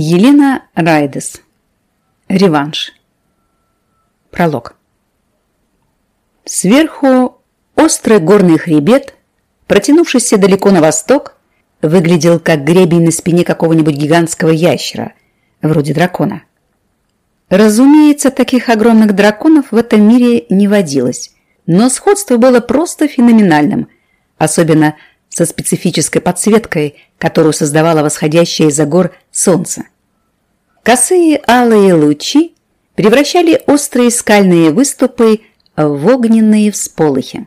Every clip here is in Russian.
Елена Райдес. Реванш. Пролог. Сверху острый горный хребет, протянувшийся далеко на восток, выглядел как гребень на спине какого-нибудь гигантского ящера, вроде дракона. Разумеется, таких огромных драконов в этом мире не водилось, но сходство было просто феноменальным, особенно со специфической подсветкой, которую создавало восходящее из-за гор солнце. Косые алые лучи превращали острые скальные выступы в огненные всполохи.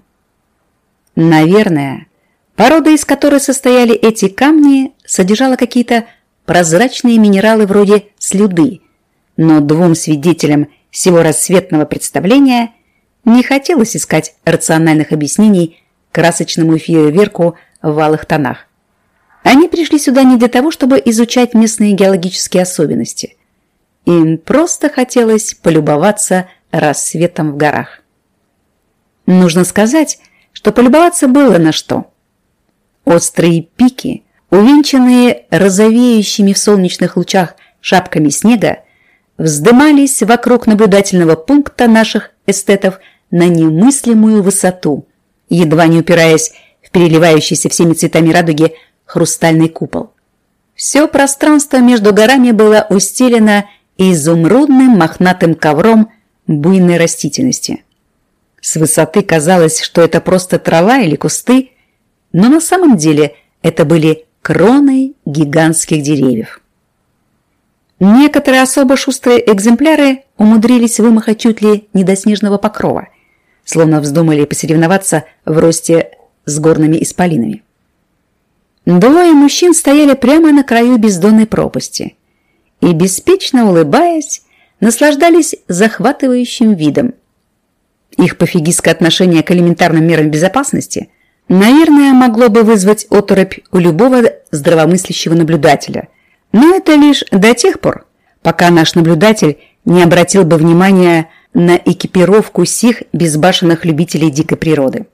Наверное, порода, из которой состояли эти камни, содержала какие-то прозрачные минералы вроде слюды, но двум свидетелям всего рассветного представления не хотелось искать рациональных объяснений красочному фейерверку в алых тонах. Они пришли сюда не для того, чтобы изучать местные геологические особенности. Им просто хотелось полюбоваться рассветом в горах. Нужно сказать, что полюбоваться было на что. Острые пики, увенчанные розовеющими в солнечных лучах шапками снега, вздымались вокруг наблюдательного пункта наших эстетов на немыслимую высоту, едва не упираясь переливающийся всеми цветами радуги хрустальный купол. Все пространство между горами было устелено изумрудным мохнатым ковром буйной растительности. С высоты казалось, что это просто трава или кусты, но на самом деле это были кроны гигантских деревьев. Некоторые особо шустрые экземпляры умудрились вымахать чуть ли не до снежного покрова, словно вздумали посоревноваться в росте с горными исполинами. Двое мужчин стояли прямо на краю бездонной пропасти и, беспечно улыбаясь, наслаждались захватывающим видом. Их пофигистское отношение к элементарным мерам безопасности, наверное, могло бы вызвать оторопь у любого здравомыслящего наблюдателя. Но это лишь до тех пор, пока наш наблюдатель не обратил бы внимания на экипировку сих безбашенных любителей дикой природы.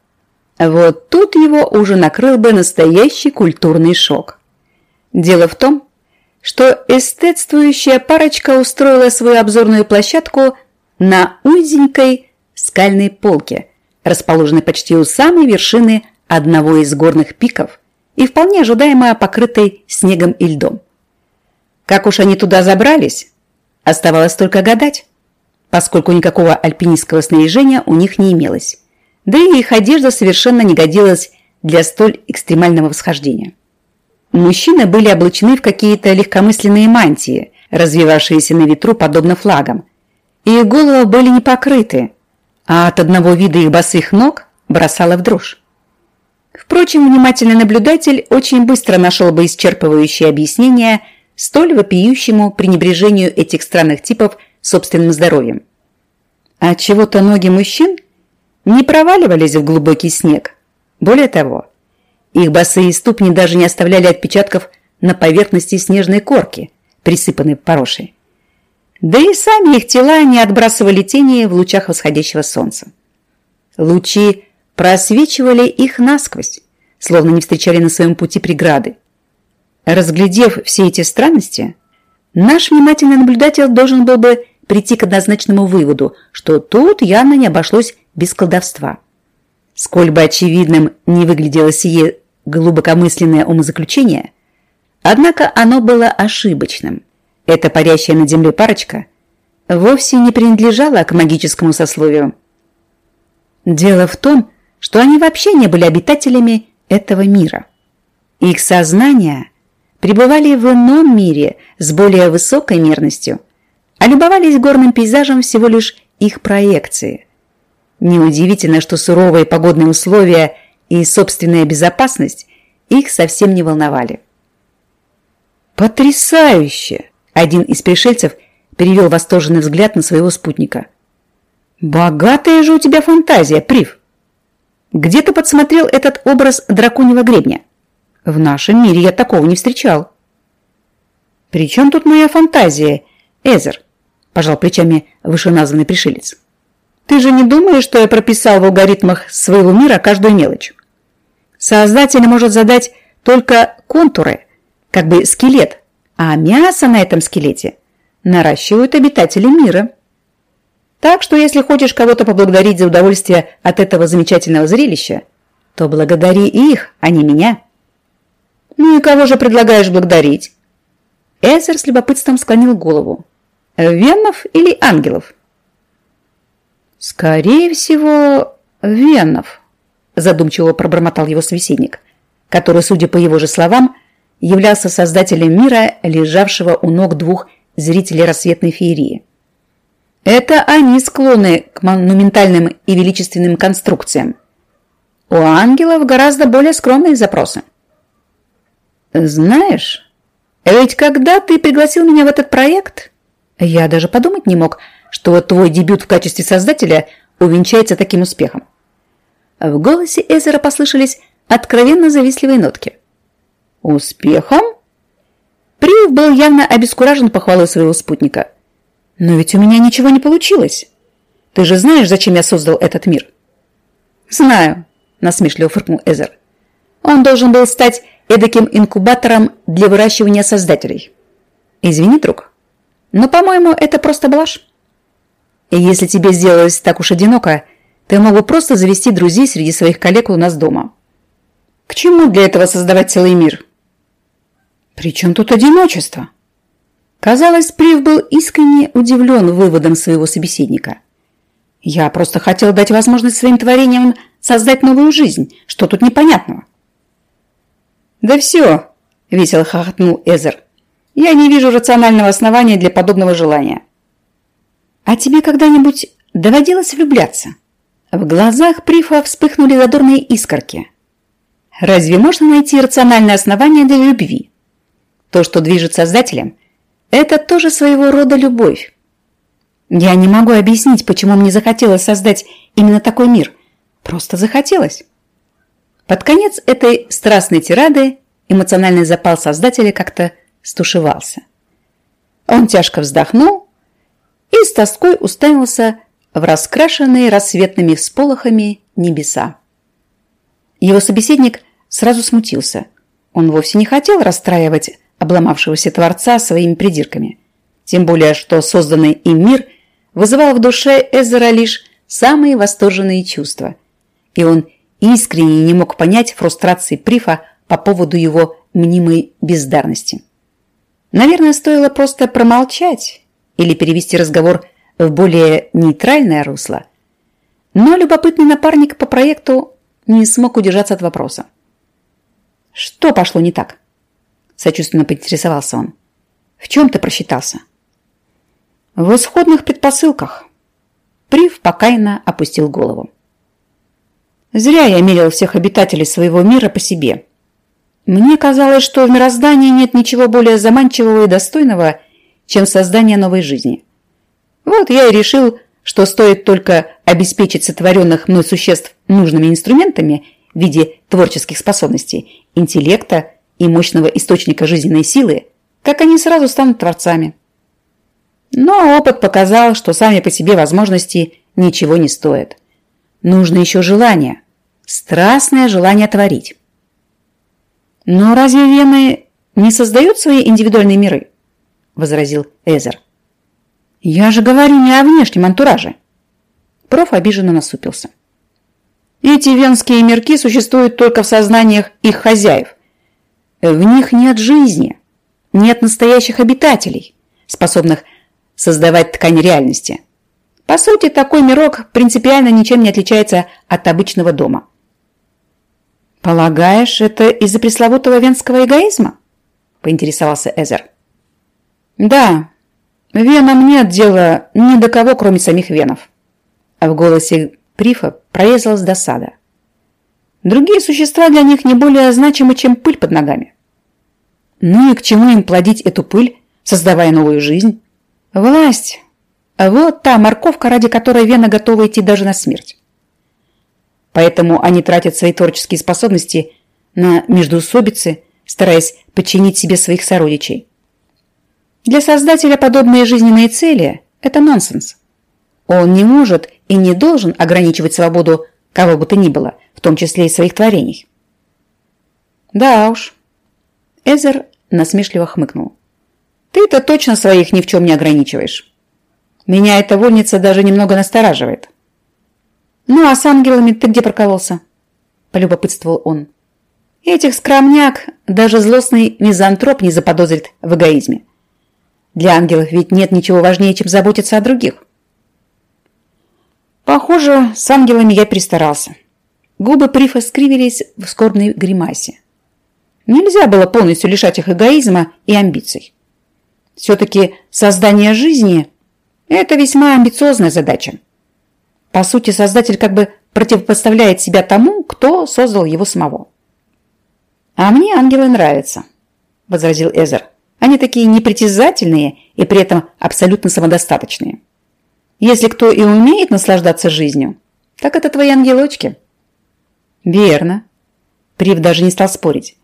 Вот тут его уже накрыл бы настоящий культурный шок. Дело в том, что эстетствующая парочка устроила свою обзорную площадку на узенькой скальной полке, расположенной почти у самой вершины одного из горных пиков и вполне ожидаемо покрытой снегом и льдом. Как уж они туда забрались, оставалось только гадать, поскольку никакого альпинистского снаряжения у них не имелось да и их одежда совершенно не годилась для столь экстремального восхождения. Мужчины были облачены в какие-то легкомысленные мантии, развивавшиеся на ветру подобно флагам, и их головы были не покрыты, а от одного вида их босых ног бросало в дрожь. Впрочем, внимательный наблюдатель очень быстро нашел бы исчерпывающее объяснение столь вопиющему пренебрежению этих странных типов собственным здоровьем. От чего-то ноги мужчин не проваливались в глубокий снег. Более того, их босые ступни даже не оставляли отпечатков на поверхности снежной корки, присыпанной порошей. Да и сами их тела не отбрасывали тени в лучах восходящего солнца. Лучи просвечивали их насквозь, словно не встречали на своем пути преграды. Разглядев все эти странности, наш внимательный наблюдатель должен был бы прийти к однозначному выводу, что тут явно не обошлось без колдовства. Сколь бы очевидным не выглядело сие глубокомысленное умозаключение, однако оно было ошибочным. Эта парящая над землей парочка вовсе не принадлежала к магическому сословию. Дело в том, что они вообще не были обитателями этого мира. Их сознания пребывали в ином мире с более высокой мерностью, а любовались горным пейзажем всего лишь их проекции. Неудивительно, что суровые погодные условия и собственная безопасность их совсем не волновали. «Потрясающе!» Один из пришельцев перевел восторженный взгляд на своего спутника. «Богатая же у тебя фантазия, Прив! Где ты подсмотрел этот образ драконьего гребня? В нашем мире я такого не встречал». «При чем тут моя фантазия, Эзер?» пожал плечами вышеназванный пришелец. Ты же не думаешь, что я прописал в алгоритмах своего мира каждую мелочь? Создатель может задать только контуры, как бы скелет, а мясо на этом скелете наращивают обитатели мира. Так что если хочешь кого-то поблагодарить за удовольствие от этого замечательного зрелища, то благодари их, а не меня. Ну и кого же предлагаешь благодарить? Эзер с любопытством склонил голову. Венов или ангелов? Скорее всего, Венов, задумчиво пробормотал его собеседник, который, судя по его же словам, являлся создателем мира, лежавшего у ног двух зрителей рассветной феерии. Это они склонны к монументальным и величественным конструкциям. У ангелов гораздо более скромные запросы. Знаешь, ведь когда ты пригласил меня в этот проект, я даже подумать не мог, что твой дебют в качестве создателя увенчается таким успехом. В голосе Эзера послышались откровенно завистливые нотки. Успехом? Приев был явно обескуражен похвалой своего спутника. Но ведь у меня ничего не получилось. Ты же знаешь, зачем я создал этот мир? Знаю, насмешливо фыркнул Эзер. Он должен был стать эдаким инкубатором для выращивания создателей. Извини, друг, но, по-моему, это просто блажь. И если тебе сделалось так уж одиноко, ты мог бы просто завести друзей среди своих коллег у нас дома. К чему для этого создавать целый мир? При чем тут одиночество? Казалось, Прив был искренне удивлен выводом своего собеседника. Я просто хотел дать возможность своим творениям создать новую жизнь. Что тут непонятного? Да все, весело хохотнул Эзер. Я не вижу рационального основания для подобного желания. А тебе когда-нибудь доводилось влюбляться? В глазах Прифа вспыхнули задорные искорки. Разве можно найти рациональное основание для любви? То, что движет создателем, это тоже своего рода любовь. Я не могу объяснить, почему мне захотелось создать именно такой мир. Просто захотелось. Под конец этой страстной тирады эмоциональный запал создателя как-то стушевался. Он тяжко вздохнул и с тоской уставился в раскрашенные рассветными всполохами небеса. Его собеседник сразу смутился. Он вовсе не хотел расстраивать обломавшегося Творца своими придирками. Тем более, что созданный им мир вызывал в душе Эзера лишь самые восторженные чувства. И он искренне не мог понять фрустрации Прифа по поводу его мнимой бездарности. Наверное, стоило просто промолчать или перевести разговор в более нейтральное русло. Но любопытный напарник по проекту не смог удержаться от вопроса. Что пошло не так? Сочувственно поинтересовался он. В чем ты просчитался? В исходных предпосылках. Прив покаянно опустил голову. Зря я мерил всех обитателей своего мира по себе. Мне казалось, что в мироздании нет ничего более заманчивого и достойного, чем создание новой жизни. Вот я и решил, что стоит только обеспечить сотворенных мной существ нужными инструментами в виде творческих способностей, интеллекта и мощного источника жизненной силы, как они сразу станут творцами. Но опыт показал, что сами по себе возможности ничего не стоят. Нужно еще желание, страстное желание творить. «Но разве вены не создают свои индивидуальные миры?» – возразил Эзер. «Я же говорю не о внешнем антураже». Проф обиженно насупился. «Эти венские мирки существуют только в сознаниях их хозяев. В них нет жизни, нет настоящих обитателей, способных создавать ткань реальности. По сути, такой мирок принципиально ничем не отличается от обычного дома. «Полагаешь, это из-за пресловутого венского эгоизма?» – поинтересовался Эзер. «Да, венам нет дела ни до кого, кроме самих венов». А в голосе Прифа прорезалась досада. Другие существа для них не более значимы, чем пыль под ногами. Ну и к чему им плодить эту пыль, создавая новую жизнь? Власть. Вот та морковка, ради которой Вена готова идти даже на смерть. Поэтому они тратят свои творческие способности на междоусобицы, стараясь подчинить себе своих сородичей. Для создателя подобные жизненные цели – это нонсенс. Он не может и не должен ограничивать свободу кого бы то ни было, в том числе и своих творений. Да уж. Эзер насмешливо хмыкнул. ты-то точно своих ни в чем не ограничиваешь. Меня эта вольница даже немного настораживает. Ну, а с ангелами ты где прокололся? Полюбопытствовал он. Этих скромняк даже злостный мизантроп не заподозрит в эгоизме. Для ангелов ведь нет ничего важнее, чем заботиться о других. Похоже, с ангелами я перестарался. Губы Прифа скривились в скорбной гримасе. Нельзя было полностью лишать их эгоизма и амбиций. Все-таки создание жизни – это весьма амбициозная задача. По сути, создатель как бы противопоставляет себя тому, кто создал его самого. «А мне ангелы нравятся», – возразил Эзер. «Они такие непритязательные и при этом абсолютно самодостаточные. Если кто и умеет наслаждаться жизнью, так это твои ангелочки». «Верно». Прив даже не стал спорить.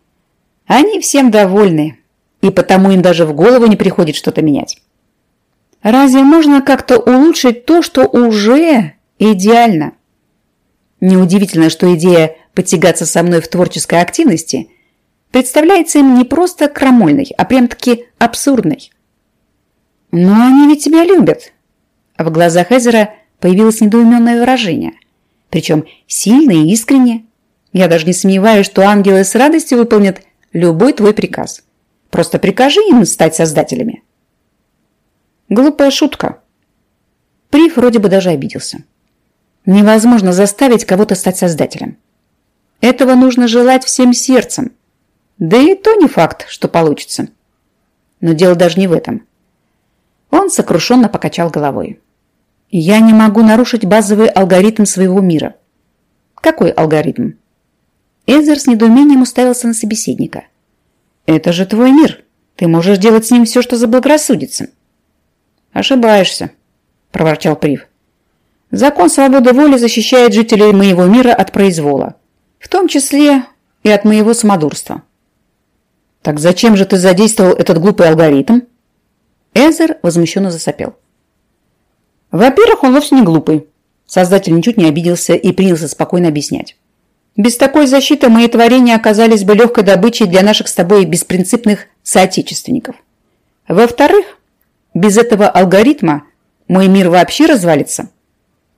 «Они всем довольны, и потому им даже в голову не приходит что-то менять. Разве можно как-то улучшить то, что уже идеально? Неудивительно, что идея потягаться со мной в творческой активности представляется им не просто крамольной, а прям-таки абсурдной. Но они ведь тебя любят. В глазах Эзера появилось недоуменное выражение, причем сильное и искреннее. Я даже не сомневаюсь, что ангелы с радостью выполнят любой твой приказ. Просто прикажи им стать создателями. Глупая шутка. Прив вроде бы даже обиделся. Невозможно заставить кого-то стать создателем. Этого нужно желать всем сердцем. Да и то не факт, что получится. Но дело даже не в этом. Он сокрушенно покачал головой. Я не могу нарушить базовый алгоритм своего мира. Какой алгоритм? Эзер с недоумением уставился на собеседника. Это же твой мир. Ты можешь делать с ним все, что заблагорассудится. Ошибаешься, проворчал Прив. Закон свободы воли защищает жителей моего мира от произвола, в том числе и от моего самодурства. Так зачем же ты задействовал этот глупый алгоритм? Эзер возмущенно засопел. Во-первых, он вовсе не глупый. Создатель ничуть не обиделся и принялся спокойно объяснять. Без такой защиты мои творения оказались бы легкой добычей для наших с тобой беспринципных соотечественников. Во-вторых, без этого алгоритма мой мир вообще развалится.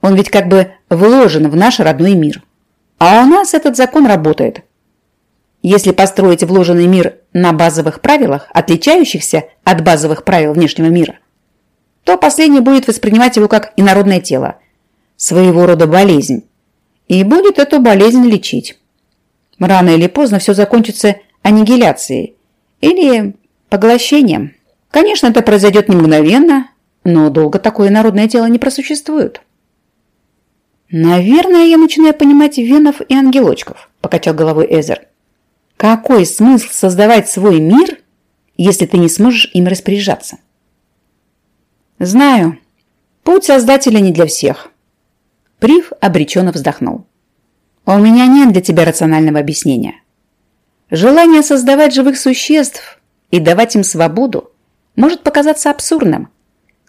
Он ведь как бы вложен в наш родной мир. А у нас этот закон работает. Если построить вложенный мир на базовых правилах, отличающихся от базовых правил внешнего мира, то последний будет воспринимать его как инородное тело, своего рода болезнь, и будет эту болезнь лечить. Рано или поздно все закончится аннигиляцией или поглощением. Конечно, это произойдет не мгновенно, но долго такое народное тело не просуществует. «Наверное, я начинаю понимать венов и ангелочков», – покачал головой Эзер. «Какой смысл создавать свой мир, если ты не сможешь им распоряжаться?» «Знаю. Путь Создателя не для всех. Прив обреченно вздохнул. «У меня нет для тебя рационального объяснения. Желание создавать живых существ и давать им свободу может показаться абсурдным,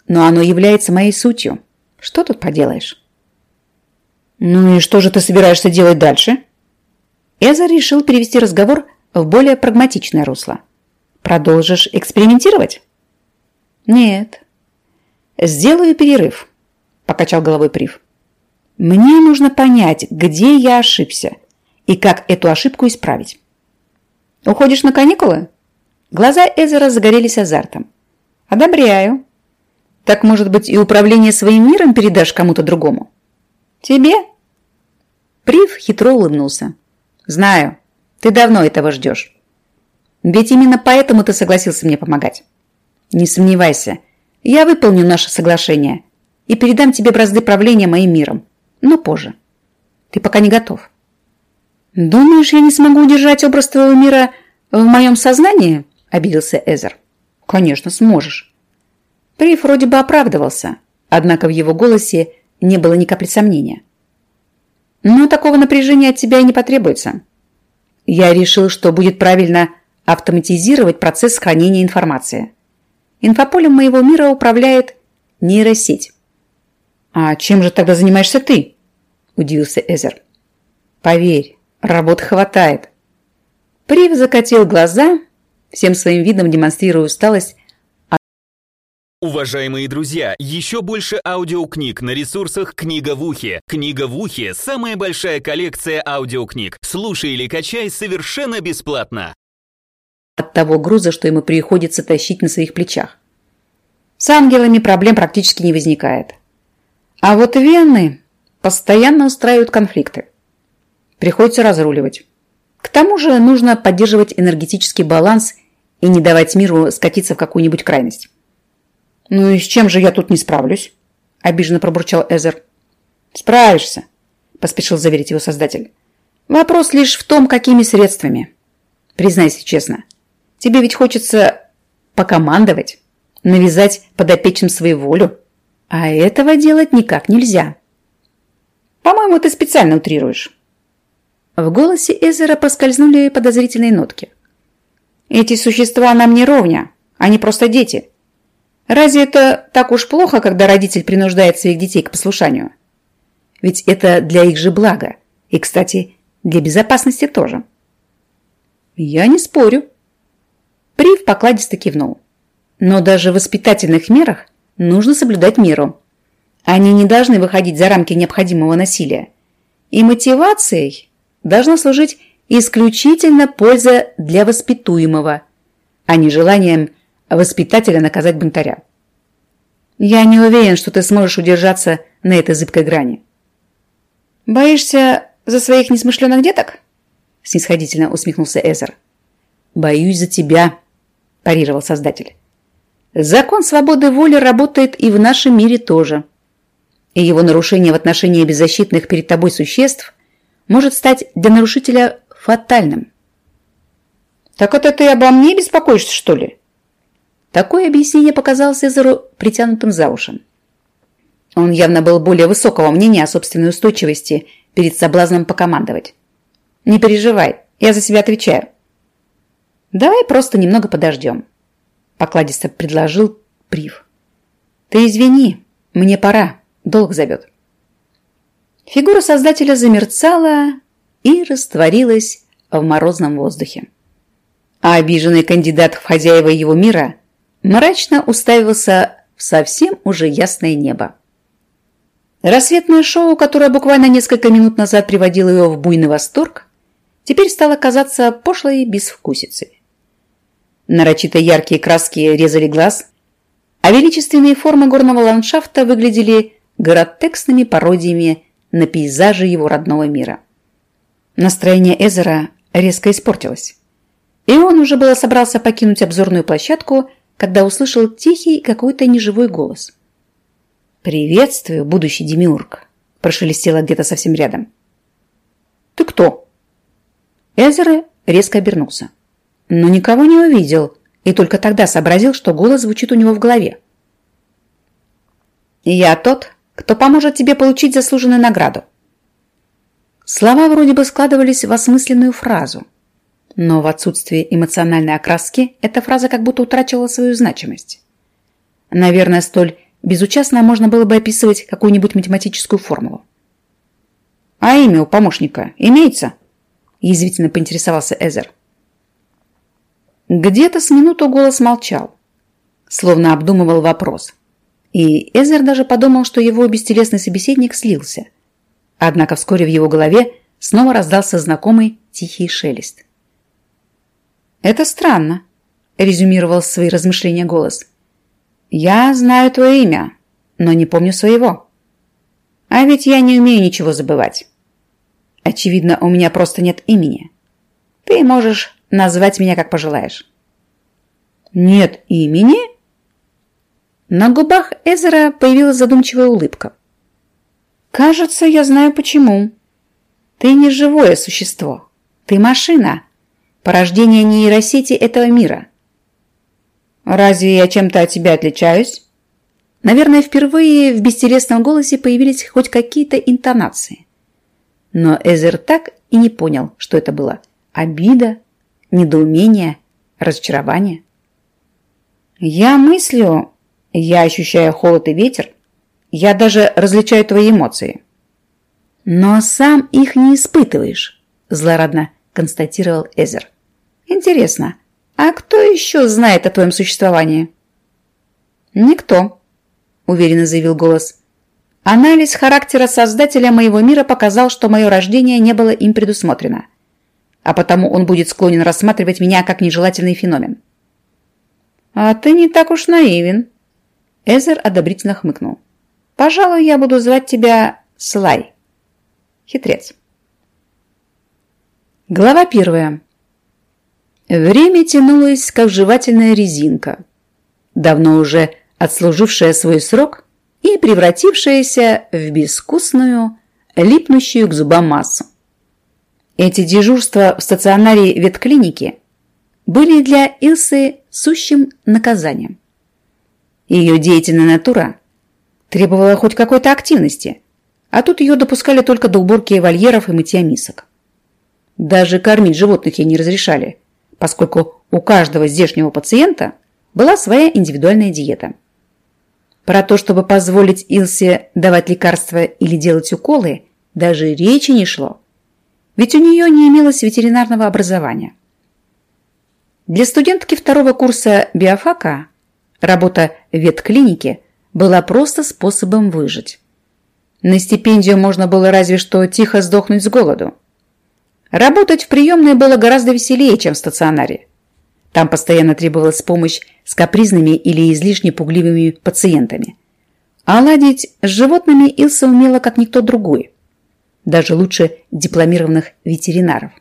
но оно является моей сутью. Что тут поделаешь?» «Ну и что же ты собираешься делать дальше?» Эза решил перевести разговор в более прагматичное русло. «Продолжишь экспериментировать?» «Нет». «Сделаю перерыв», – покачал головой Прив. Мне нужно понять, где я ошибся и как эту ошибку исправить. Уходишь на каникулы? Глаза Эзера загорелись азартом. Одобряю. Так, может быть, и управление своим миром передашь кому-то другому? Тебе? Прив хитро улыбнулся. Знаю, ты давно этого ждешь. Ведь именно поэтому ты согласился мне помогать. Не сомневайся, я выполню наше соглашение и передам тебе бразды правления моим миром но позже. Ты пока не готов. Думаешь, я не смогу удержать образ твоего мира в моем сознании? Обиделся Эзер. Конечно, сможешь. Приф вроде бы оправдывался, однако в его голосе не было ни капли сомнения. Но такого напряжения от тебя и не потребуется. Я решил, что будет правильно автоматизировать процесс хранения информации. Инфополем моего мира управляет нейросеть. «А чем же тогда занимаешься ты?» – удивился Эзер. «Поверь, работы хватает». Прив закатил глаза, всем своим видом демонстрируя усталость Уважаемые друзья, еще больше аудиокниг на ресурсах «Книга в ухе». «Книга в ухе» — самая большая коллекция аудиокниг. Слушай или качай совершенно бесплатно. От того груза, что ему приходится тащить на своих плечах. С ангелами проблем практически не возникает. А вот вены постоянно устраивают конфликты. Приходится разруливать. К тому же нужно поддерживать энергетический баланс и не давать миру скатиться в какую-нибудь крайность. «Ну и с чем же я тут не справлюсь?» – обиженно пробурчал Эзер. «Справишься», – поспешил заверить его создатель. «Вопрос лишь в том, какими средствами. Признайся честно, тебе ведь хочется покомандовать, навязать подопечным свою волю, а этого делать никак нельзя. По-моему, ты специально утрируешь». В голосе Эзера поскользнули подозрительные нотки. «Эти существа нам не ровня, они просто дети». Разве это так уж плохо, когда родитель принуждает своих детей к послушанию? Ведь это для их же блага. И, кстати, для безопасности тоже. Я не спорю. Прив покладисто кивнул. Но даже в воспитательных мерах нужно соблюдать меру. Они не должны выходить за рамки необходимого насилия. И мотивацией должна служить исключительно польза для воспитуемого, а не желанием воспитателя наказать бунтаря. Я не уверен, что ты сможешь удержаться на этой зыбкой грани. Боишься за своих несмышленых деток? Снисходительно усмехнулся Эзер. Боюсь за тебя, парировал создатель. Закон свободы воли работает и в нашем мире тоже. И его нарушение в отношении беззащитных перед тобой существ может стать для нарушителя фатальным. Так это ты обо мне беспокоишься, что ли? Такое объяснение показалось Эзеру притянутым за уши. Он явно был более высокого мнения о собственной устойчивости перед соблазном покомандовать. «Не переживай, я за себя отвечаю». «Давай просто немного подождем», – покладисто предложил Прив. «Ты извини, мне пора, долг зовет». Фигура создателя замерцала и растворилась в морозном воздухе. А обиженный кандидат в хозяева его мира мрачно уставился в совсем уже ясное небо. Рассветное шоу, которое буквально несколько минут назад приводило его в буйный восторг, теперь стало казаться пошлой безвкусицей. Нарочито яркие краски резали глаз, а величественные формы горного ландшафта выглядели гротексными пародиями на пейзажи его родного мира. Настроение Эзера резко испортилось, и он уже было собрался покинуть обзорную площадку, когда услышал тихий какой-то неживой голос. «Приветствую, будущий демиург!» – прошелестело где-то совсем рядом. «Ты кто?» Эзера резко обернулся, но никого не увидел и только тогда сообразил, что голос звучит у него в голове. «Я тот, кто поможет тебе получить заслуженную награду». Слова вроде бы складывались в осмысленную фразу – но в отсутствии эмоциональной окраски эта фраза как будто утратила свою значимость. Наверное, столь безучастно можно было бы описывать какую-нибудь математическую формулу. «А имя у помощника имеется?» – язвительно поинтересовался Эзер. Где-то с минуту голос молчал, словно обдумывал вопрос. И Эзер даже подумал, что его бестелесный собеседник слился. Однако вскоре в его голове снова раздался знакомый тихий шелест. «Это странно», – резюмировал свои размышления голос. «Я знаю твое имя, но не помню своего. А ведь я не умею ничего забывать. Очевидно, у меня просто нет имени. Ты можешь назвать меня как пожелаешь». «Нет имени?» На губах Эзера появилась задумчивая улыбка. «Кажется, я знаю почему. Ты не живое существо. Ты машина, порождение нейросети этого мира. Разве я чем-то от тебя отличаюсь? Наверное, впервые в бестелесном голосе появились хоть какие-то интонации. Но Эзер так и не понял, что это было. Обида, недоумение, разочарование. Я мыслю, я ощущаю холод и ветер, я даже различаю твои эмоции. Но сам их не испытываешь, злорадно констатировал Эзер. Интересно, а кто еще знает о твоем существовании? Никто, уверенно заявил голос. Анализ характера создателя моего мира показал, что мое рождение не было им предусмотрено, а потому он будет склонен рассматривать меня как нежелательный феномен. «А ты не так уж наивен», — Эзер одобрительно хмыкнул. «Пожалуй, я буду звать тебя Слай. Хитрец». Глава первая. Время тянулось, как жевательная резинка, давно уже отслужившая свой срок и превратившаяся в безвкусную, липнущую к зубам массу. Эти дежурства в стационаре ветклиники были для Илсы сущим наказанием. Ее деятельная натура требовала хоть какой-то активности, а тут ее допускали только до уборки вольеров и мытья мисок. Даже кормить животных ей не разрешали, поскольку у каждого здешнего пациента была своя индивидуальная диета. Про то, чтобы позволить Илсе давать лекарства или делать уколы, даже речи не шло. Ведь у нее не имелось ветеринарного образования. Для студентки второго курса биофака работа в ветклинике была просто способом выжить. На стипендию можно было разве что тихо сдохнуть с голоду. Работать в приемной было гораздо веселее, чем в стационаре. Там постоянно требовалась помощь с капризными или излишне пугливыми пациентами. А ладить с животными Илса умела как никто другой. Даже лучше дипломированных ветеринаров.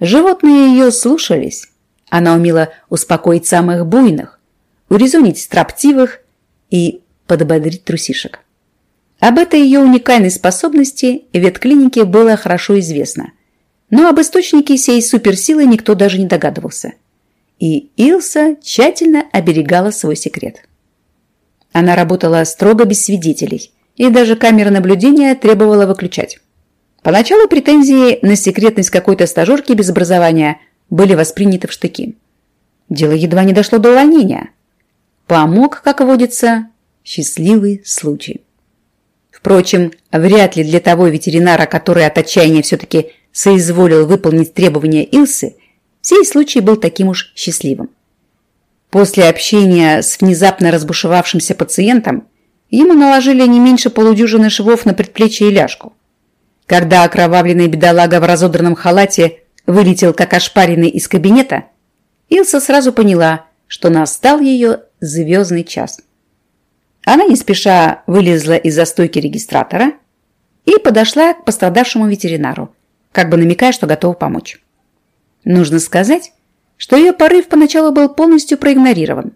Животные ее слушались, она умела успокоить самых буйных, урезонить строптивых и подбодрить трусишек. Об этой ее уникальной способности ветклинике было хорошо известно, но об источнике сей суперсилы никто даже не догадывался. И Илса тщательно оберегала свой секрет. Она работала строго без свидетелей, и даже камеры наблюдения требовала выключать. Поначалу претензии на секретность какой-то стажерки без образования – были восприняты в штыки. Дело едва не дошло до увольнения. Помог, как водится, счастливый случай. Впрочем, вряд ли для того ветеринара, который от отчаяния все-таки соизволил выполнить требования Илсы, сей случай был таким уж счастливым. После общения с внезапно разбушевавшимся пациентом ему наложили не меньше полудюжины швов на предплечье и ляжку. Когда окровавленный бедолага в разодранном халате вылетел как ошпаренный из кабинета, Илса сразу поняла, что настал ее звездный час. Она не спеша вылезла из застойки регистратора и подошла к пострадавшему ветеринару, как бы намекая, что готова помочь. Нужно сказать, что ее порыв поначалу был полностью проигнорирован.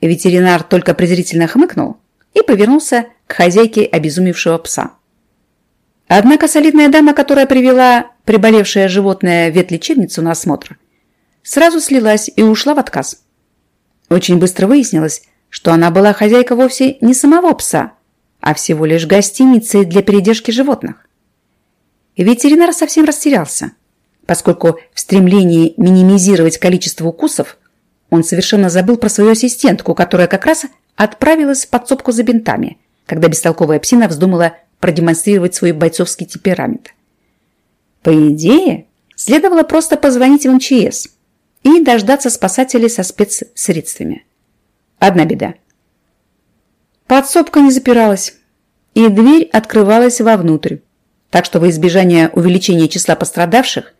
Ветеринар только презрительно хмыкнул и повернулся к хозяйке обезумевшего пса. Однако солидная дама, которая привела приболевшее животное ветлечебницу на осмотр, сразу слилась и ушла в отказ. Очень быстро выяснилось, что она была хозяйка вовсе не самого пса, а всего лишь гостиницы для передержки животных. Ветеринар совсем растерялся, поскольку в стремлении минимизировать количество укусов он совершенно забыл про свою ассистентку, которая как раз отправилась в подсобку за бинтами, когда бестолковая псина вздумала продемонстрировать свой бойцовский темперамент. По идее, следовало просто позвонить в МЧС и дождаться спасателей со спецсредствами. Одна беда. Подсобка не запиралась, и дверь открывалась вовнутрь, так что во избежание увеличения числа пострадавших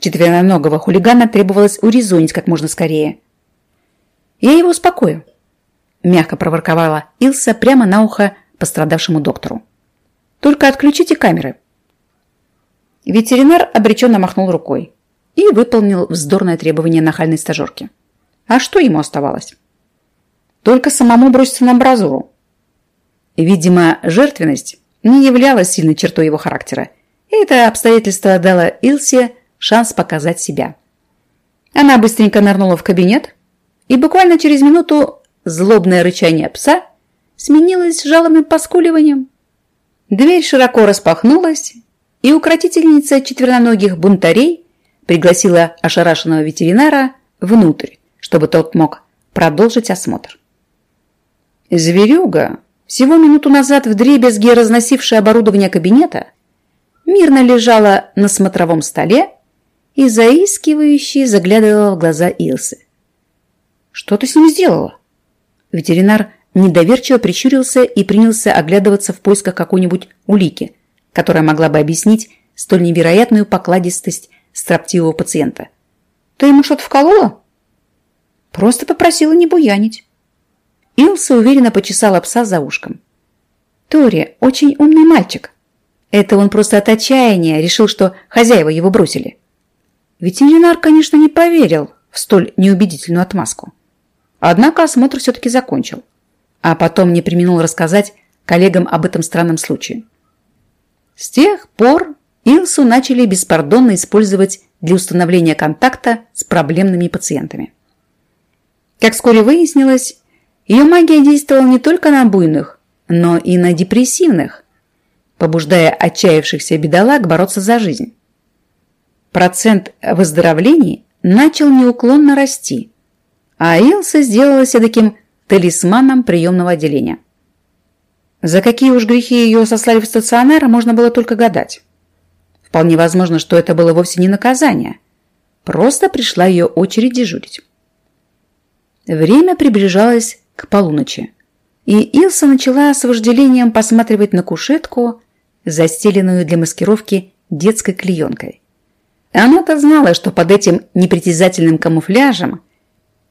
четвероногого хулигана требовалось урезонить как можно скорее. «Я его успокою», – мягко проворковала Илса прямо на ухо пострадавшему доктору. Только отключите камеры. Ветеринар обреченно махнул рукой и выполнил вздорное требование нахальной стажерки. А что ему оставалось? Только самому броситься на амбразуру. Видимо, жертвенность не являлась сильной чертой его характера, и это обстоятельство дало Илсе шанс показать себя. Она быстренько нырнула в кабинет, и буквально через минуту злобное рычание пса сменилось жалобным поскуливанием. Дверь широко распахнулась, и укротительница четвероногих бунтарей пригласила ошарашенного ветеринара внутрь, чтобы тот мог продолжить осмотр. Зверюга, всего минуту назад в дребезге разносившая оборудование кабинета, мирно лежала на смотровом столе и заискивающе заглядывала в глаза Илсы. «Что ты с ним сделала?» Ветеринар недоверчиво прищурился и принялся оглядываться в поисках какой-нибудь улики, которая могла бы объяснить столь невероятную покладистость строптивого пациента. «Ты ему что-то вколола?» «Просто попросила не буянить». Илса уверенно почесала пса за ушком. «Тори очень умный мальчик. Это он просто от отчаяния решил, что хозяева его бросили». Ветеринар, конечно, не поверил в столь неубедительную отмазку. Однако осмотр все-таки закончил. А потом не применил рассказать коллегам об этом странном случае. С тех пор Илсу начали беспардонно использовать для установления контакта с проблемными пациентами. Как вскоре выяснилось, ее магия действовала не только на буйных, но и на депрессивных, побуждая отчаявшихся бедолаг бороться за жизнь. Процент выздоровлений начал неуклонно расти, а Илса сделалась таким талисманом приемного отделения. За какие уж грехи ее сослали в стационар, можно было только гадать. Вполне возможно, что это было вовсе не наказание. Просто пришла ее очередь дежурить. Время приближалось к полуночи, и Илса начала с вожделением посматривать на кушетку, застеленную для маскировки детской клеенкой. Она-то знала, что под этим непритязательным камуфляжем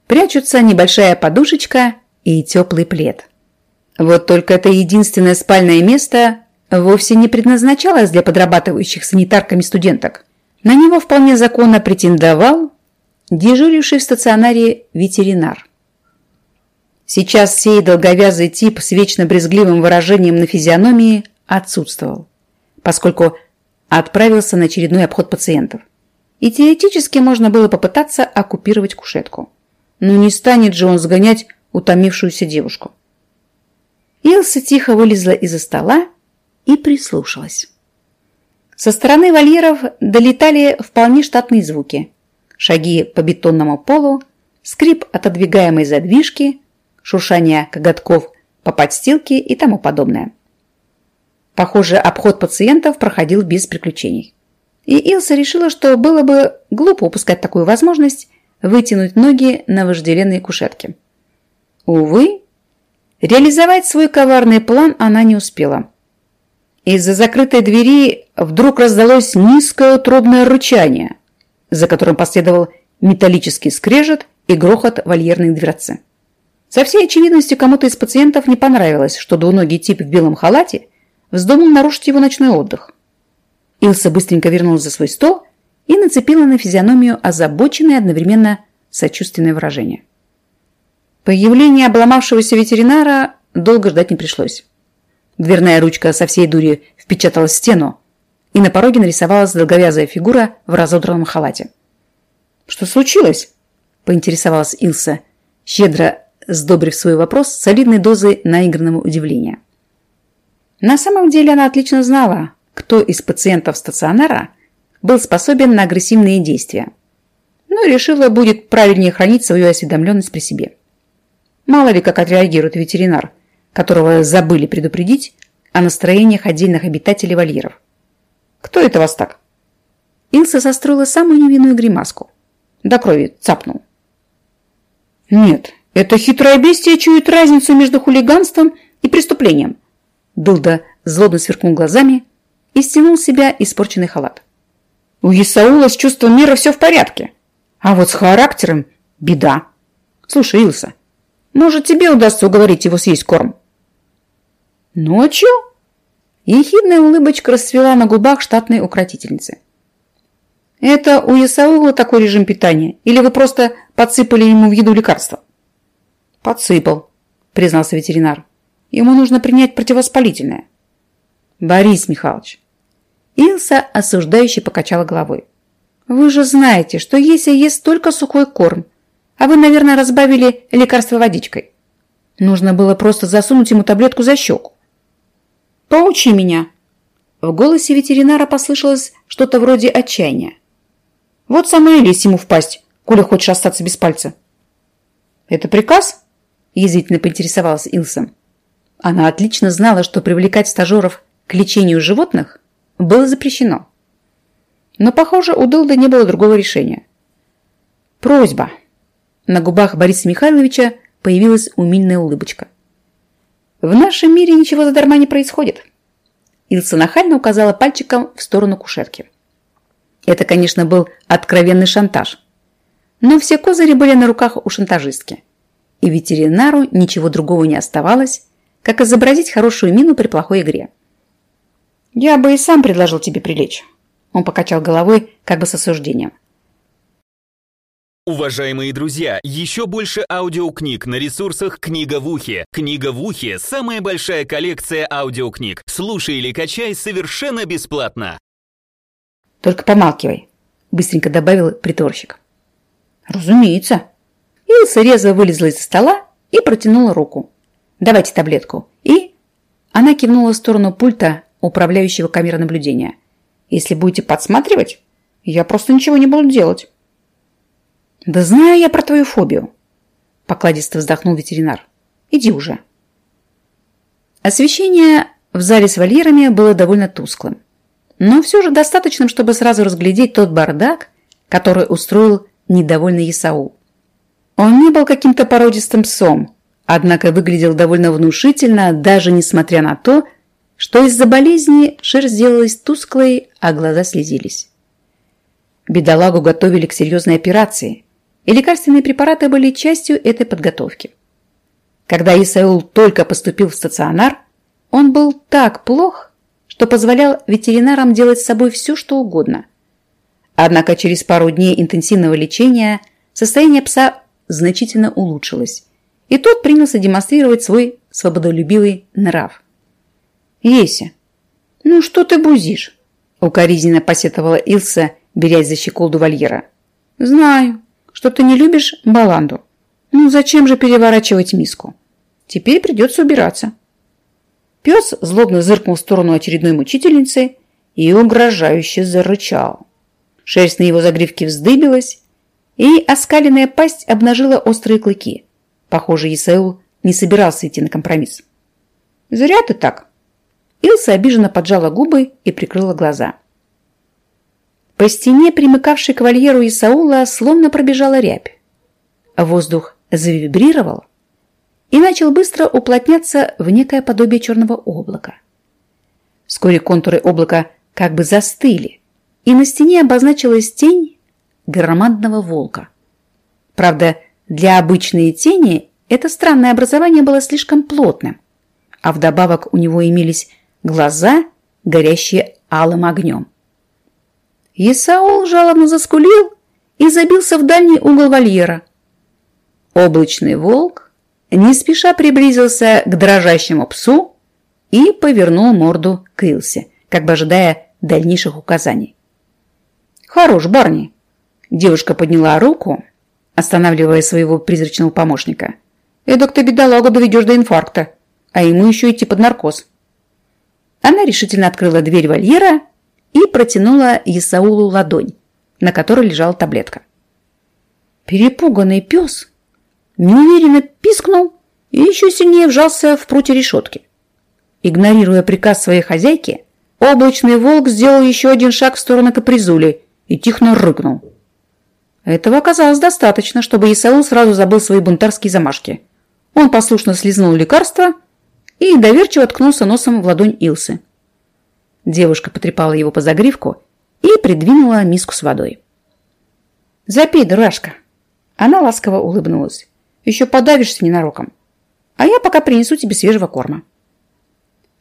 прячутся небольшая подушечка и теплый плед. Вот только это единственное спальное место вовсе не предназначалось для подрабатывающих санитарками студенток. На него вполне законно претендовал дежуривший в стационаре ветеринар. Сейчас сей долговязый тип с вечно брезгливым выражением на физиономии отсутствовал, поскольку отправился на очередной обход пациентов. И теоретически можно было попытаться оккупировать кушетку. Но не станет же он сгонять утомившуюся девушку. Илса тихо вылезла из-за стола и прислушалась. Со стороны вольеров долетали вполне штатные звуки. Шаги по бетонному полу, скрип отодвигаемой задвижки, шуршание коготков по подстилке и тому подобное. Похоже, обход пациентов проходил без приключений. И Илса решила, что было бы глупо упускать такую возможность вытянуть ноги на вожделенной кушетке. Увы, реализовать свой коварный план она не успела. Из-за закрытой двери вдруг раздалось низкое утробное рычание, за которым последовал металлический скрежет и грохот вольерной дверцы. Со всей очевидностью кому-то из пациентов не понравилось, что двуногий тип в белом халате вздумал нарушить его ночной отдых. Илса быстренько вернулась за свой стол и нацепила на физиономию озабоченное одновременно сочувственное выражение. Появление обломавшегося ветеринара долго ждать не пришлось. Дверная ручка со всей дури впечаталась в стену, и на пороге нарисовалась долговязая фигура в разодранном халате. «Что случилось?» – поинтересовалась Илса, щедро сдобрив свой вопрос солидной дозой наигранного удивления. На самом деле она отлично знала, кто из пациентов стационара был способен на агрессивные действия, но решила, будет правильнее хранить свою осведомленность при себе. Мало ли, как отреагирует ветеринар, которого забыли предупредить о настроениях отдельных обитателей вольеров. «Кто это вас так?» Илса состроила самую невинную гримаску. До крови цапнул. «Нет, это хитрое бестие чует разницу между хулиганством и преступлением». Дылда злобно сверкнул глазами и стянул с себя испорченный халат. «У Исаула с чувством мира все в порядке, а вот с характером беда. Слушай, Илса, может, тебе удастся уговорить его съесть корм?» «Ночью?» Ехидная улыбочка расцвела на губах штатной укротительницы. «Это у Исаула такой режим питания? Или вы просто подсыпали ему в еду лекарства?» «Подсыпал», признался ветеринар. «Ему нужно принять противовоспалительное». «Борис Михайлович». Илса осуждающе покачала головой. «Вы же знаете, что если ест только сухой корм, а вы, наверное, разбавили лекарство водичкой. Нужно было просто засунуть ему таблетку за щеку. «Поучи меня!» В голосе ветеринара послышалось что-то вроде отчаяния. «Вот сама и лезь ему в пасть, коли хочешь остаться без пальца». «Это приказ?» – язвительно поинтересовалась Илса. Она отлично знала, что привлекать стажеров к лечению животных было запрещено. Но, похоже, у Дылда не было другого решения. «Просьба!» На губах Бориса Михайловича появилась умильная улыбочка. В нашем мире ничего задарма не происходит. Илса нахально указала пальчиком в сторону кушетки. Это, конечно, был откровенный шантаж. Но все козыри были на руках у шантажистки. И ветеринару ничего другого не оставалось, как изобразить хорошую мину при плохой игре. «Я бы и сам предложил тебе прилечь», – он покачал головой, как бы с осуждением. Уважаемые друзья, еще больше аудиокниг на ресурсах «Книга в ухе». «Книга в ухе» – самая большая коллекция аудиокниг. Слушай или качай совершенно бесплатно. «Только помалкивай», – быстренько добавил приторщик. «Разумеется». Илса резво вылезла из стола и протянула руку. «Давайте таблетку». И она кивнула в сторону пульта управляющего камеры наблюдения. «Если будете подсматривать, я просто ничего не буду делать». «Да знаю я про твою фобию», – покладисто вздохнул ветеринар. «Иди уже». Освещение в зале с вольерами было довольно тусклым, но все же достаточным, чтобы сразу разглядеть тот бардак, который устроил недовольный Исаул. Он не был каким-то породистым псом, однако выглядел довольно внушительно, даже несмотря на то, что из-за болезни шерсть сделалась тусклой, а глаза слезились. Бедолагу готовили к серьезной операции – и лекарственные препараты были частью этой подготовки. Когда Исаул только поступил в стационар, он был так плох, что позволял ветеринарам делать с собой все, что угодно. Однако через пару дней интенсивного лечения состояние пса значительно улучшилось, и тот принялся демонстрировать свой свободолюбивый нрав. «Еся, ну что ты бузишь?» – укоризненно посетовала Илса, берясь за щеколду вольера. «Знаю, что ты не любишь баланду. Ну зачем же переворачивать миску? Теперь придется убираться. Пес злобно зыркнул в сторону очередной мучительницы и угрожающе зарычал. Шерсть на его загривке вздыбилась, и оскаленная пасть обнажила острые клыки. Похоже, Исаул не собирался идти на компромисс. «Зря ты так!» Илса обиженно поджала губы и прикрыла глаза. По стене, примыкавшей к вольеру Исаула, словно пробежала рябь. Воздух завибрировал и начал быстро уплотняться в некое подобие черного облака. Вскоре контуры облака как бы застыли, и на стене обозначилась тень громадного волка. Правда, для обычной тени это странное образование было слишком плотным, а вдобавок у него имелись глаза, горящие алым огнем. Исаул жалобно заскулил и забился в дальний угол вольера. Облачный волк не спеша приблизился к дрожащему псу и повернул морду к Илсе, как бы ожидая дальнейших указаний. «Хорош, Барни!» Девушка подняла руку, останавливая своего призрачного помощника. «Эдак ты бедолагу доведешь до инфаркта, а ему еще идти под наркоз». Она решительно открыла дверь вольера и протянула Исаулу ладонь, на которой лежала таблетка. Перепуганный пес неуверенно пискнул и еще сильнее вжался в прутья решетки. Игнорируя приказ своей хозяйки, облачный волк сделал еще один шаг в сторону капризули и тихо рыкнул. Этого оказалось достаточно, чтобы Исаул сразу забыл свои бунтарские замашки. Он послушно слизнул лекарство и доверчиво ткнулся носом в ладонь Илсы. Девушка потрепала его по загривку и придвинула миску с водой. «Запей, дурашка!» Она ласково улыбнулась. «Еще подавишься ненароком. А я пока принесу тебе свежего корма».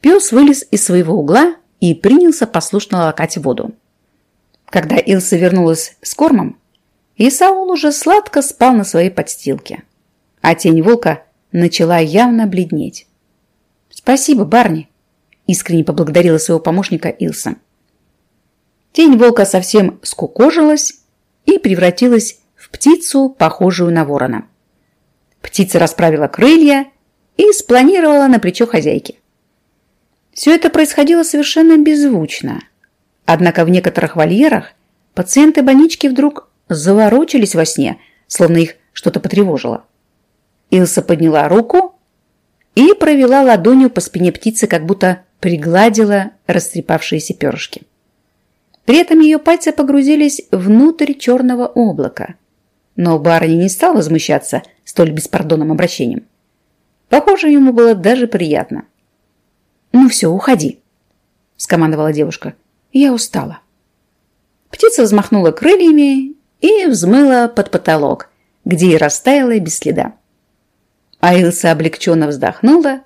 Пес вылез из своего угла и принялся послушно лакать воду. Когда Илса вернулась с кормом, Исаул уже сладко спал на своей подстилке, а тень волка начала явно бледнеть. «Спасибо, барни!» искренне поблагодарила своего помощника Илса. Тень волка совсем скукожилась и превратилась в птицу, похожую на ворона. Птица расправила крылья и спланировала на плечо хозяйки. Все это происходило совершенно беззвучно. Однако в некоторых вольерах пациенты больнички вдруг заворочились во сне, словно их что-то потревожило. Илса подняла руку и провела ладонью по спине птицы, как будто пригладила растрепавшиеся перышки. При этом ее пальцы погрузились внутрь черного облака. Но барыня не стал возмущаться столь беспардонным обращением. Похоже, ему было даже приятно. «Ну все, уходи», – скомандовала девушка. «Я устала». Птица взмахнула крыльями и взмыла под потолок, где и растаяла без следа. Аилса облегченно вздохнула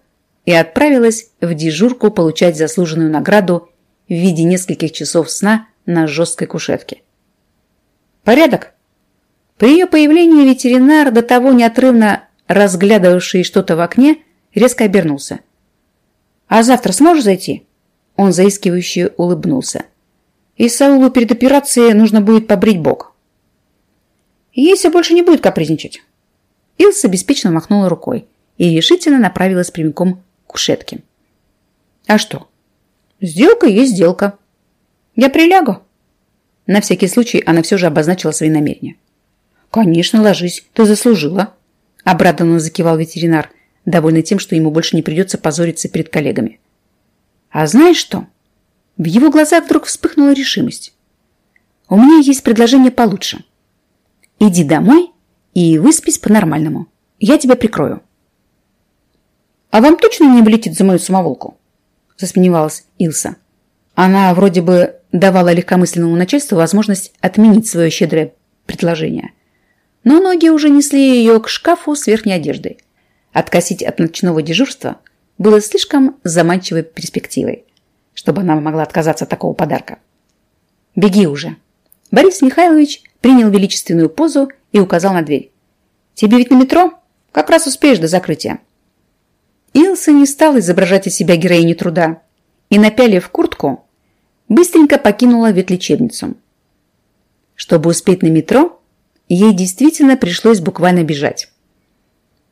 и отправилась в дежурку получать заслуженную награду в виде нескольких часов сна на жесткой кушетке. «Порядок!» При ее появлении ветеринар, до того неотрывно разглядывавший что-то в окне, резко обернулся. «А завтра сможешь зайти?» Он заискивающе улыбнулся. «И Саулу перед операцией нужно будет побрить бок». «Если больше не будет капризничать». Илса беспечно махнула рукой и решительно направилась прямиком к кушетке. «А что? Сделка есть сделка. Я прилягу». На всякий случай она все же обозначила свои намерения. «Конечно, ложись, ты заслужила», – обрадованно закивал ветеринар, довольный тем, что ему больше не придется позориться перед коллегами. «А знаешь что?» В его глазах вдруг вспыхнула решимость. «У меня есть предложение получше. Иди домой и выспись по-нормальному. Я тебя прикрою». «А вам точно не влетит за мою самоволку?» – засмеялась Илса. Она вроде бы давала легкомысленному начальству возможность отменить свое щедрое предложение – но ноги уже несли ее к шкафу с верхней одеждой. Откосить от ночного дежурства было слишком заманчивой перспективой, чтобы она могла отказаться от такого подарка. «Беги уже!» Борис Михайлович принял величественную позу и указал на дверь. «Тебе ведь на метро? Как раз успеешь до закрытия». Илса не стала изображать из себя героиню труда и, напялив куртку, быстренько покинула ветлечебницу. Чтобы успеть на метро, ей действительно пришлось буквально бежать.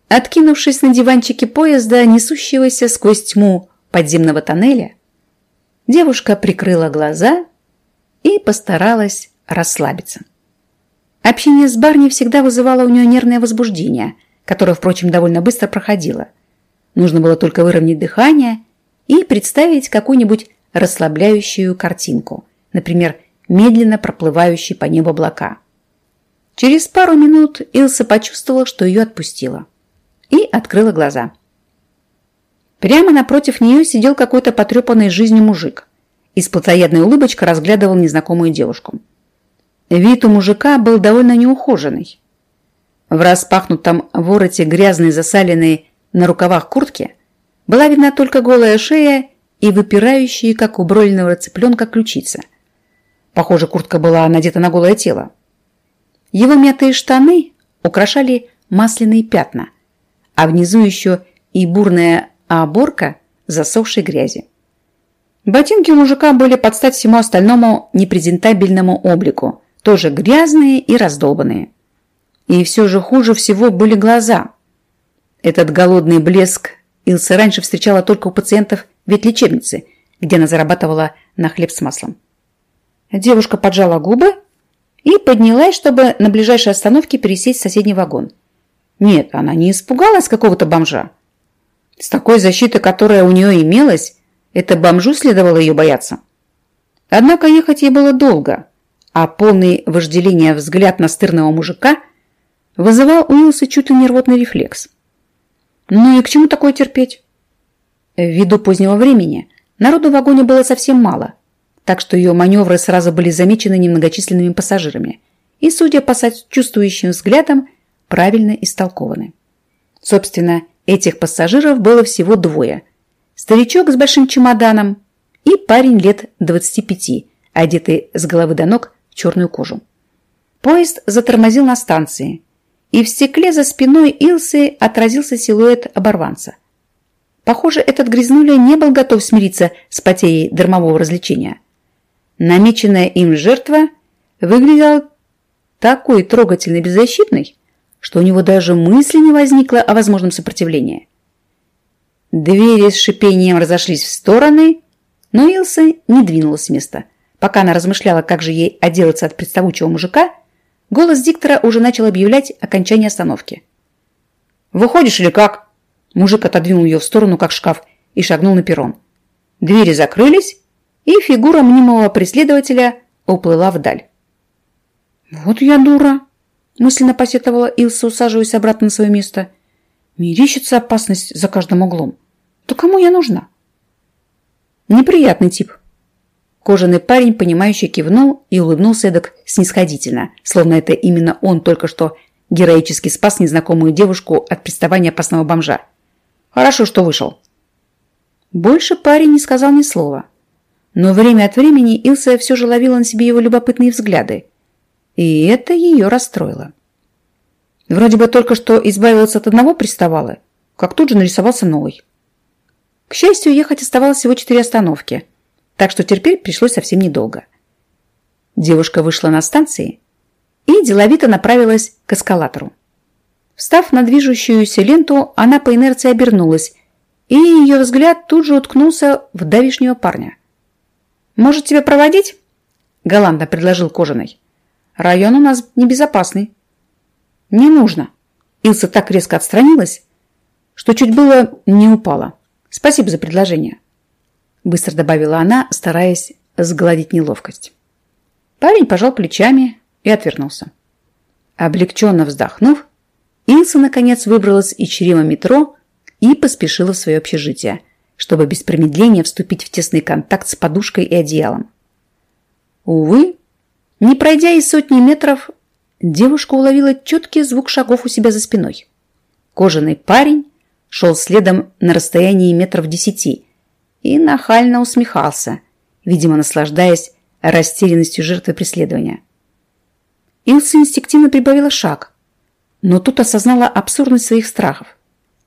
Откинувшись на диванчике поезда, несущегося сквозь тьму подземного тоннеля, девушка прикрыла глаза и постаралась расслабиться. Общение с Барни всегда вызывало у нее нервное возбуждение, которое, впрочем, довольно быстро проходило. Нужно было только выровнять дыхание и представить какую-нибудь расслабляющую картинку, например, медленно проплывающие по небу облака – Через пару минут Илса почувствовала, что ее отпустила. И открыла глаза. Прямо напротив нее сидел какой-то потрепанный жизнью мужик. И с плотоядной улыбочкой разглядывал незнакомую девушку. Вид у мужика был довольно неухоженный. В распахнутом вороте грязной засаленной на рукавах куртки была видна только голая шея и выпирающие, как у бройльного цыпленка, ключица. Похоже, куртка была надета на голое тело. Его мятые штаны украшали масляные пятна, а внизу еще и бурная оборка засохшей грязи. Ботинки у мужика были под стать всему остальному непрезентабельному облику, тоже грязные и раздолбанные. И все же хуже всего были глаза. Этот голодный блеск Илса раньше встречала только у пациентов ветлечебницы, где она зарабатывала на хлеб с маслом. Девушка поджала губы и поднялась, чтобы на ближайшей остановке пересесть в соседний вагон. Нет, она не испугалась какого-то бомжа. С такой защитой, которая у нее имелась, это бомжу следовало ее бояться. Однако ехать ей было долго, а полный вожделения взгляд настырного мужика вызывал у Илсы чуть ли не рвотный рефлекс. Ну и к чему такое терпеть? Ввиду позднего времени народу в вагоне было совсем мало – так что ее маневры сразу были замечены немногочисленными пассажирами и, судя по чувствующим взглядам, правильно истолкованы. Собственно, этих пассажиров было всего двое. Старичок с большим чемоданом и парень лет 25, одетый с головы до ног черную кожу. Поезд затормозил на станции, и в стекле за спиной Илсы отразился силуэт оборванца. Похоже, этот грязнуля не был готов смириться с потерей дармового развлечения – Намеченная им жертва выглядела такой трогательно беззащитной, что у него даже мысли не возникло о возможном сопротивлении. Двери с шипением разошлись в стороны, но Илса не двинулась с места. Пока она размышляла, как же ей отделаться от представучего мужика, голос диктора уже начал объявлять окончание остановки. «Выходишь или как?» Мужик отодвинул ее в сторону, как шкаф, и шагнул на перрон. Двери закрылись, и фигура мнимого преследователя уплыла вдаль. «Вот я дура!» – мысленно посетовала Илса, усаживаясь обратно на свое место. Мерещится опасность за каждым углом. То кому я нужна? Неприятный тип. Кожаный парень, понимающий, кивнул и улыбнулся эдак снисходительно, словно это именно он только что героически спас незнакомую девушку от приставания опасного бомжа. Хорошо, что вышел. Больше парень не сказал ни слова. Но время от времени Илса все же ловила на себе его любопытные взгляды. И это ее расстроило. Вроде бы только что избавилась от одного приставала, как тут же нарисовался новый. К счастью, ехать оставалось всего четыре остановки, так что терпеть пришлось совсем недолго. Девушка вышла на станции и деловито направилась к эскалатору. Встав на движущуюся ленту, она по инерции обернулась, и ее взгляд тут же уткнулся в давишнего парня. «Может, тебя проводить?» – галантно предложил Кожаный. «Район у нас небезопасный». «Не нужно». Илса так резко отстранилась, что чуть было не упала. «Спасибо за предложение», – быстро добавила она, стараясь сгладить неловкость. Парень пожал плечами и отвернулся. Облегченно вздохнув, Илса наконец выбралась из чрева метро и поспешила в свое общежитие, чтобы без промедления вступить в тесный контакт с подушкой и одеялом. Увы, не пройдя и сотни метров, девушка уловила четкий звук шагов у себя за спиной. Кожаный парень шел следом на расстоянии метров десяти и нахально усмехался, видимо, наслаждаясь растерянностью жертвы преследования. Илса инстинктивно прибавила шаг, но тут осознала абсурдность своих страхов.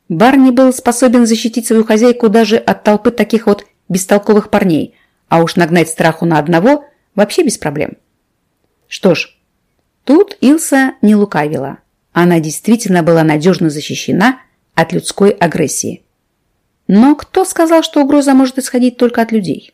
Барни был способен защитить свою хозяйку даже от толпы таких вот бестолковых парней, а уж нагнать страху на одного вообще без проблем. Что ж, тут Илса не лукавила. Она действительно была надежно защищена от людской агрессии. Но кто сказал, что угроза может исходить только от людей?